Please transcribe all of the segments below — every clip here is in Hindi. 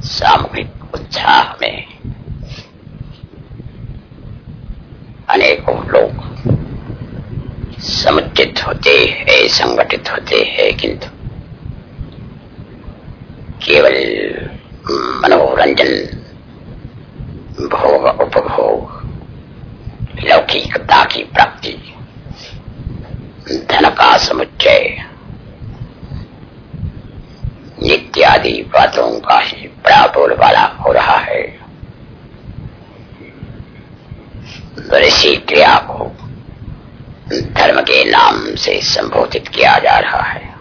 सामूहिक उत्साह में। अनेकों लोग समुचित होते हैं, संगठित होते हैं, किंतु केवल मनोरंजन, भोग उपभोग, लौकिकता की प्राप्ति, धन का समुच्चय इत्यादि बातों का ही बड़ा बोलबाला हो रहा है। ऋषि क्रिया को धर्म के नाम से संबोधित किया जा रहा है।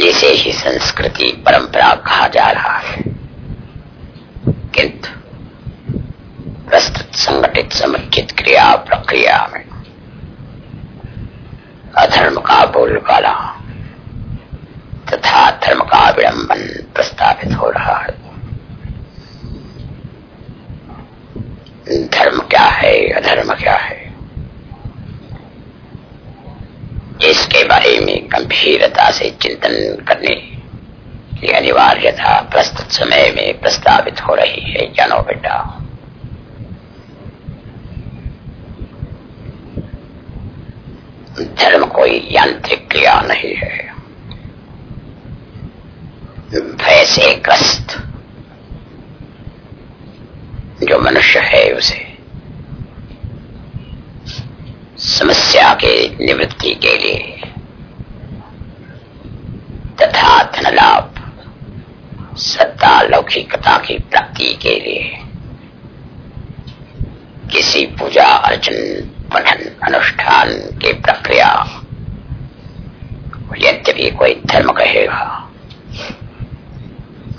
इसे ही संस्कृति परंपरा कहा जा रहा है। किंतु प्रस्तुत संगठित समुचित क्रिया प्रक्रिया में अधर्म का बोलबाला तथा धर्म का विडंबन प्रस्तावित हो रहा है। धर्म क्या है? अधर्म क्या है? इसके बारे में गंभीरता से चिंतन करने की अनिवार्यता प्रस्तुत समय में प्रस्तावित हो रही है, जानो बेटा। धर्म कोई यांत्रिक क्रिया नहीं है। भय से ग्रस्त जो मनुष्य है उसे समस्या के निवृत्ति के लिए तथा धन लाभ सत्ता लौकिकता की प्राप्ति के लिए किसी पूजा अर्चन पठन अनुष्ठान की प्रक्रिया, यद्यपि कोई धर्म कहेगा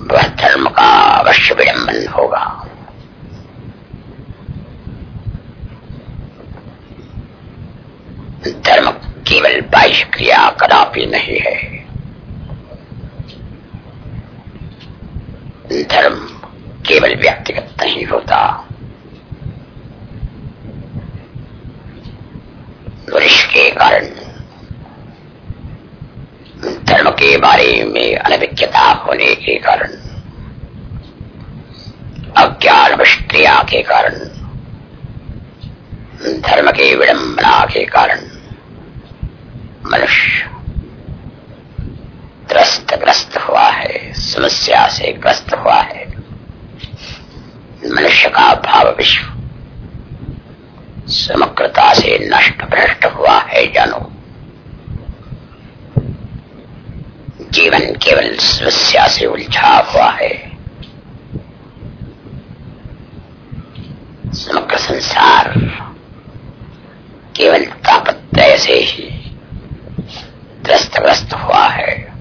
वह धर्म का अवश्य विडंबन होगा। धर्म केवल बाह्य क्रिया कदापि नहीं है। धर्म केवल व्यक्तिगत नहीं होता। वृक्ष के कारण धर्म के बारे में अनभिज्ञता होने के कारण, अज्ञान क्रिया के कारण, धर्म के विडंबना के कारण, मनुष्य त्रस्त ग्रस्त हुआ है, समस्या से ग्रस्त हुआ है। मनुष्य का भाव विश्व समग्रता से नष्ट भ्रष्ट हुआ है, जानो। जीवन केवल समस्या से उलझा हुआ है। समग्र संसार केवल तापत्रय से ही त्रस्त ग्रस्त हुआ है।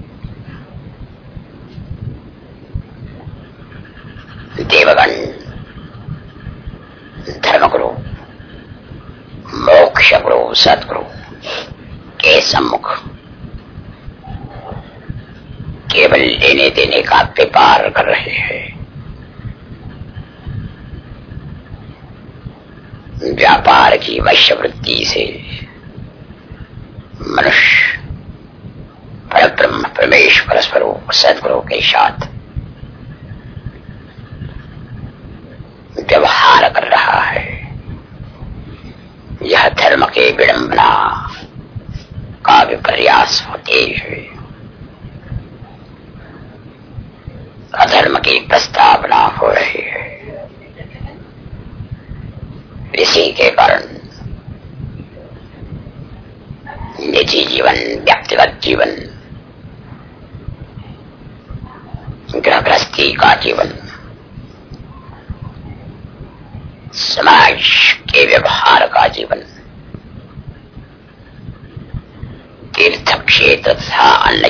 देवगण, धर्मगुरु मोक्ष गुरु सदगुरु के सम्मुख केवल लेने देने का व्यापार कर रहे हैं। व्यापार की वैश्यवृत्ति से मनुष्य पर ब्रह्म परमेश्वर स्वरूप सदगुरु के साथ व्यवहार कर रहा है। यह धर्म के विडंबना का विपर्यास होते हुए अधर्म की प्रस्तावना हो रही है। इसी के कारण निजी जीवन, व्यक्तिगत जीवन गृहग्रस्ती का जीवन, समाज के व्यवहार का जीवन तीर्थ क्षेत्र तथा अन्न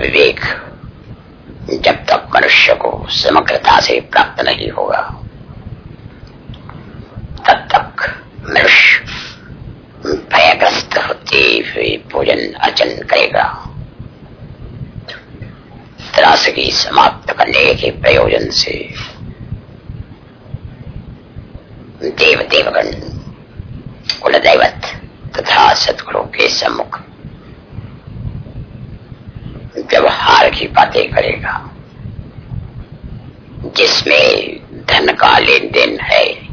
विवेक। जब तक मनुष्य को समग्रता से प्राप्त नहीं होगा, तब तक मनुष्य भयग्रस्त होते हुए भोजन अर्चन करेगा। त्रासदी समाप्त करने के प्रयोजन से देव देवगण कुलदैवत तथा सदगुरु के सम्मुख की बातें करेगा। जिसमें धन का लेन देन है,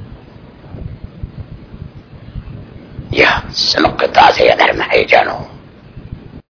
यह समग्रता से अधर्म है, जानो।